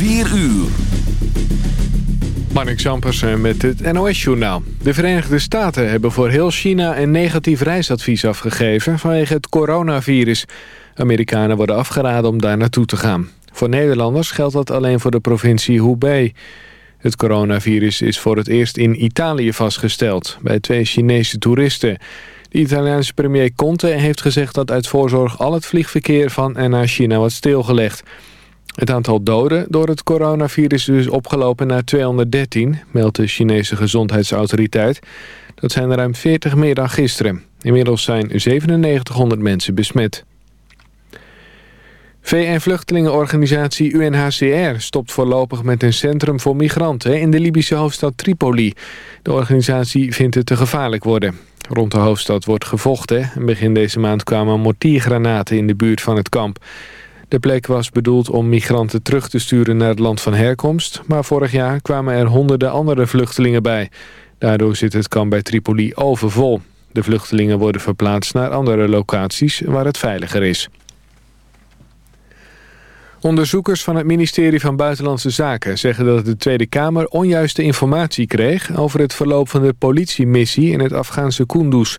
4 uur. Marnik Zampersen met het NOS-journaal. De Verenigde Staten hebben voor heel China een negatief reisadvies afgegeven vanwege het coronavirus. Amerikanen worden afgeraden om daar naartoe te gaan. Voor Nederlanders geldt dat alleen voor de provincie Hubei. Het coronavirus is voor het eerst in Italië vastgesteld, bij twee Chinese toeristen. De Italiaanse premier Conte heeft gezegd dat uit voorzorg al het vliegverkeer van en naar China wordt stilgelegd. Het aantal doden door het coronavirus is dus opgelopen naar 213, meldt de Chinese gezondheidsautoriteit. Dat zijn er ruim 40 meer dan gisteren. Inmiddels zijn 9700 mensen besmet. VN-vluchtelingenorganisatie UNHCR stopt voorlopig met een centrum voor migranten in de Libische hoofdstad Tripoli. De organisatie vindt het te gevaarlijk worden. Rond de hoofdstad wordt gevochten en begin deze maand kwamen mortiergranaten in de buurt van het kamp. De plek was bedoeld om migranten terug te sturen naar het land van herkomst... maar vorig jaar kwamen er honderden andere vluchtelingen bij. Daardoor zit het kamp bij Tripoli overvol. De vluchtelingen worden verplaatst naar andere locaties waar het veiliger is. Onderzoekers van het ministerie van Buitenlandse Zaken zeggen dat de Tweede Kamer onjuiste informatie kreeg over het verloop van de politiemissie in het Afghaanse Kunduz.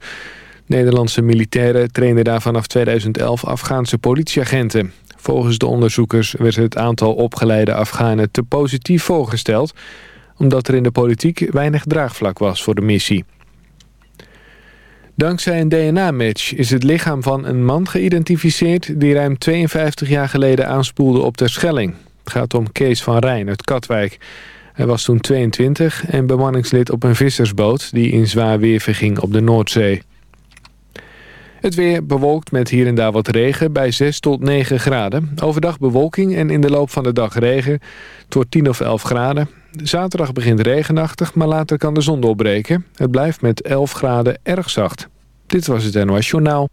Nederlandse militairen trainden daar vanaf 2011 Afghaanse politieagenten. Volgens de onderzoekers werd het aantal opgeleide Afghanen te positief voorgesteld... omdat er in de politiek weinig draagvlak was voor de missie. Dankzij een DNA-match is het lichaam van een man geïdentificeerd... die ruim 52 jaar geleden aanspoelde op ter Schelling. Het gaat om Kees van Rijn uit Katwijk. Hij was toen 22 en bemanningslid op een vissersboot... die in zwaar weer verging op de Noordzee. Het weer bewolkt met hier en daar wat regen bij 6 tot 9 graden. Overdag bewolking en in de loop van de dag regen. Het wordt 10 of 11 graden. Zaterdag begint regenachtig, maar later kan de zon doorbreken. Het blijft met 11 graden erg zacht. Dit was het NOS Journaal.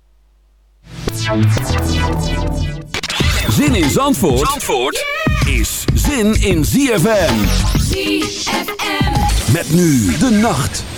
Zin in Zandvoort, Zandvoort is zin in ZFM. ZFM. Met nu de nacht.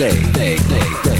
day, day, day, day.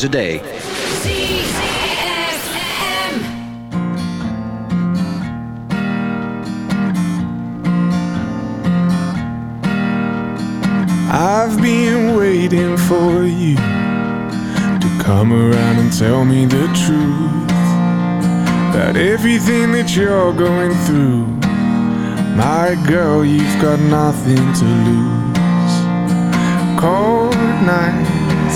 Hours a day. I've been waiting for you to come around and tell me the truth about everything that you're going through. My girl, you've got nothing to lose. Cold night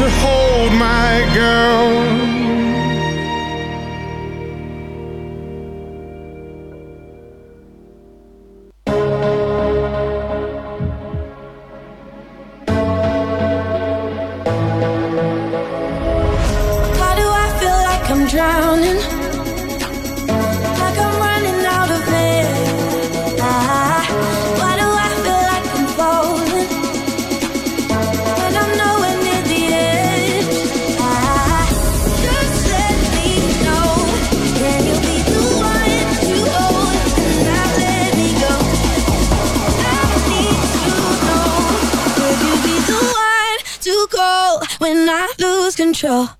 To hold my girl. Control?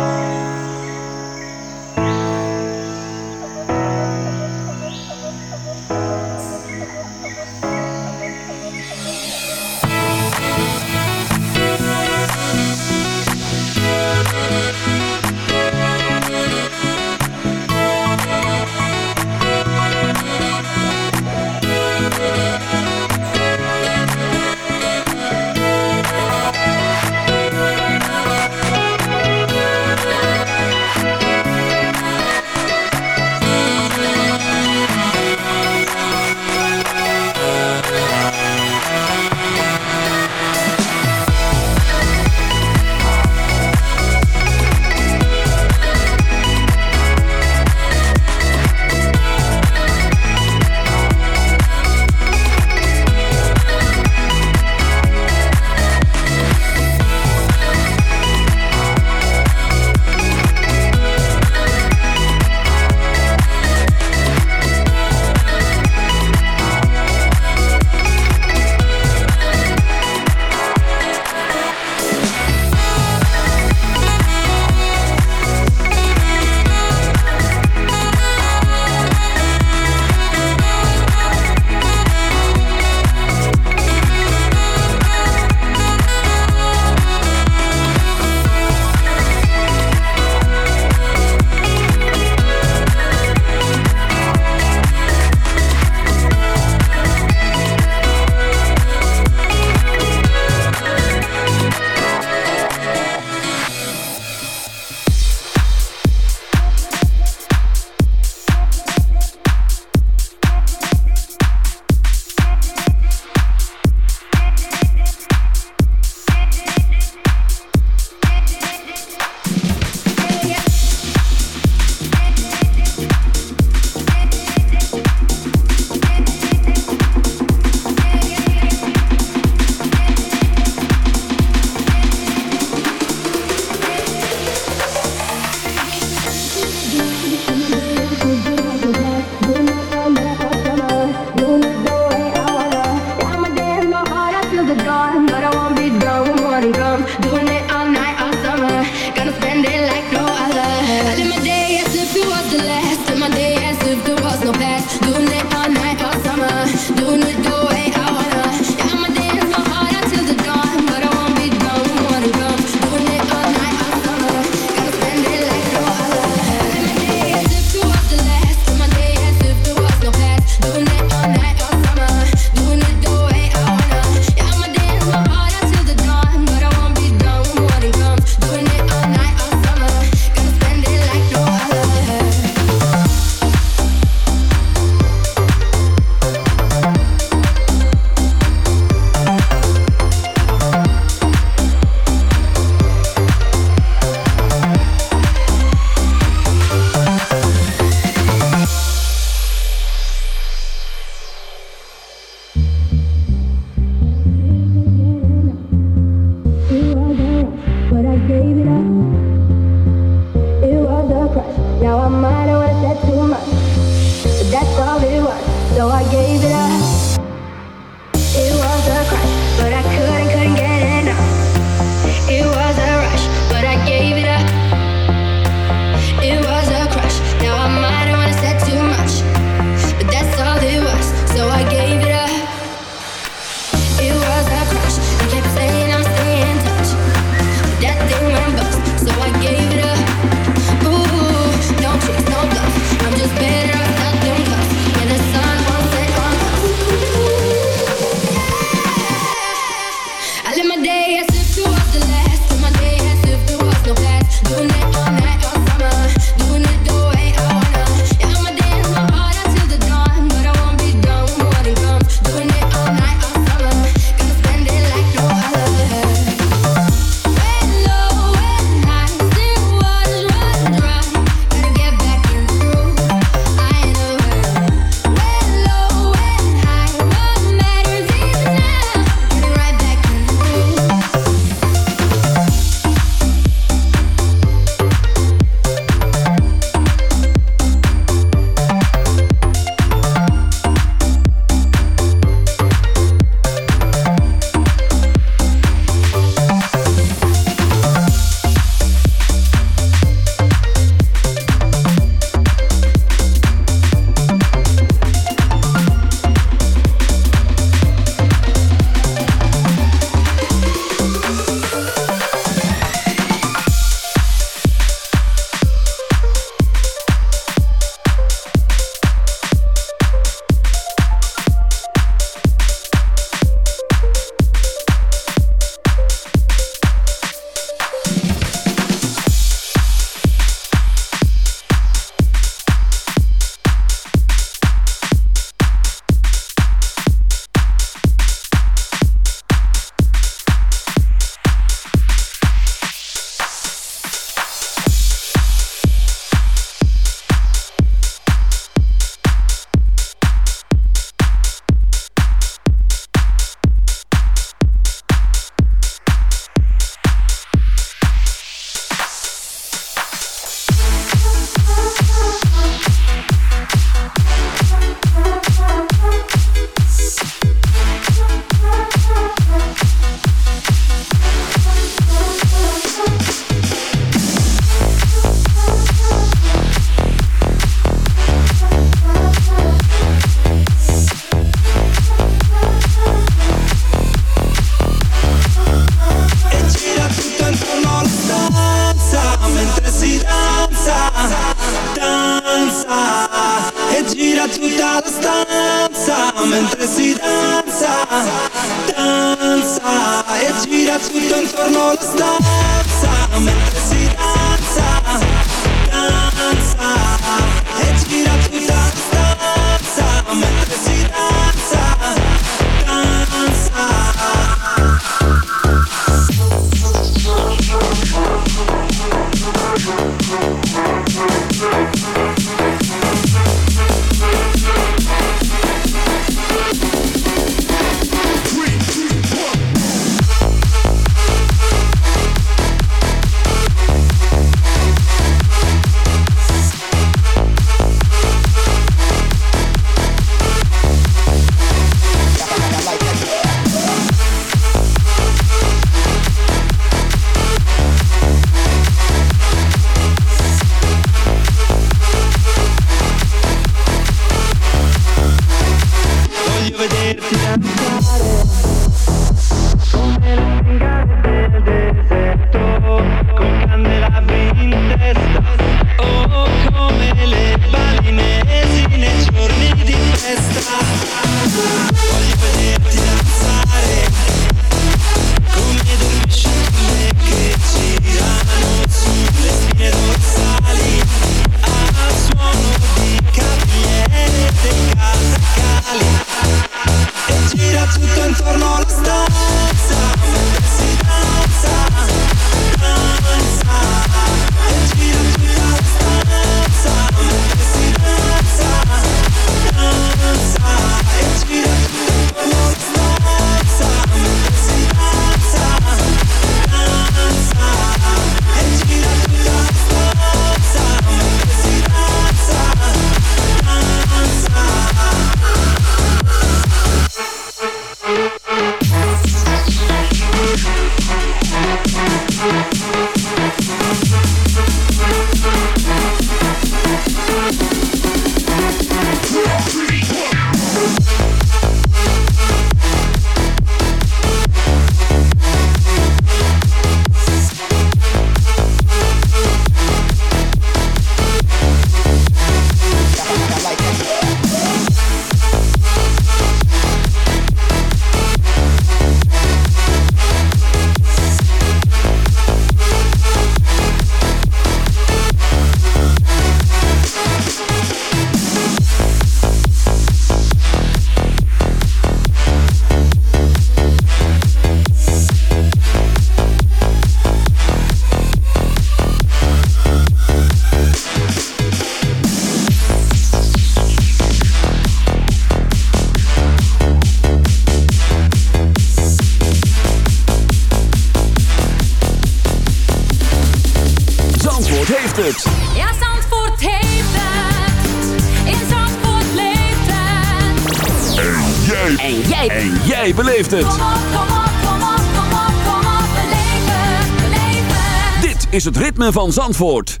is het ritme van Zandvoort.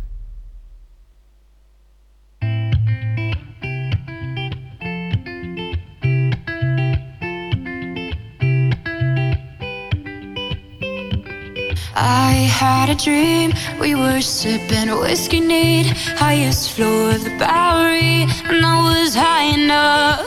I had a dream, we were sipping whiskey neat Highest floor of the Bowery, and I was high enough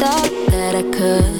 thought that I could.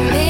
to me.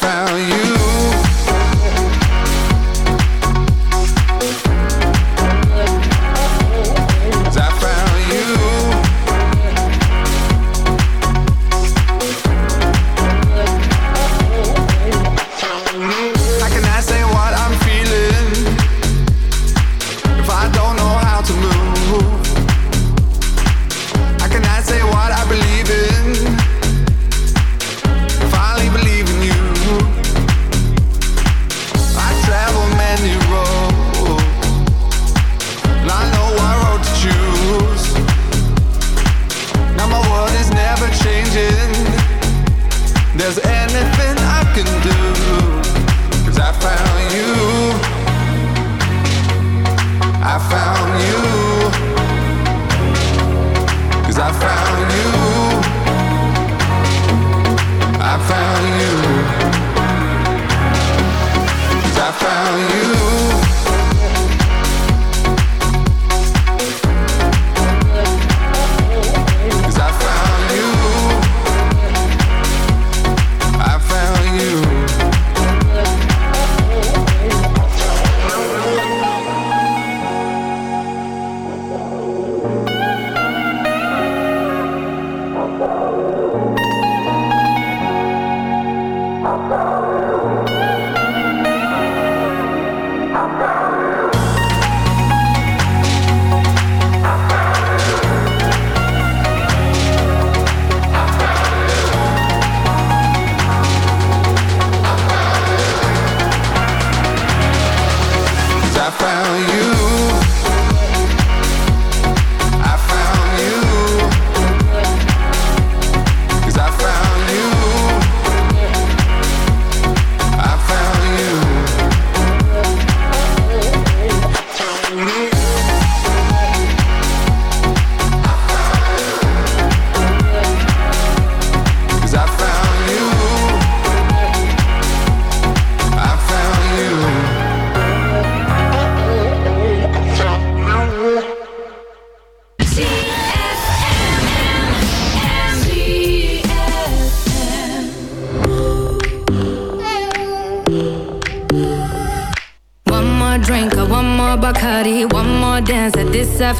I found you.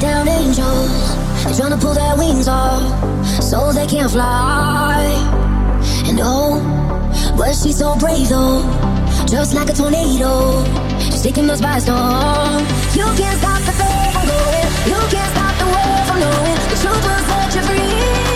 down, angels, They're trying to pull their wings off so they can't fly. And oh, but she's so brave though, just like a tornado, She's taking us by storm. You can't stop the faith from going, you can't stop the world from knowing the truth will set you free.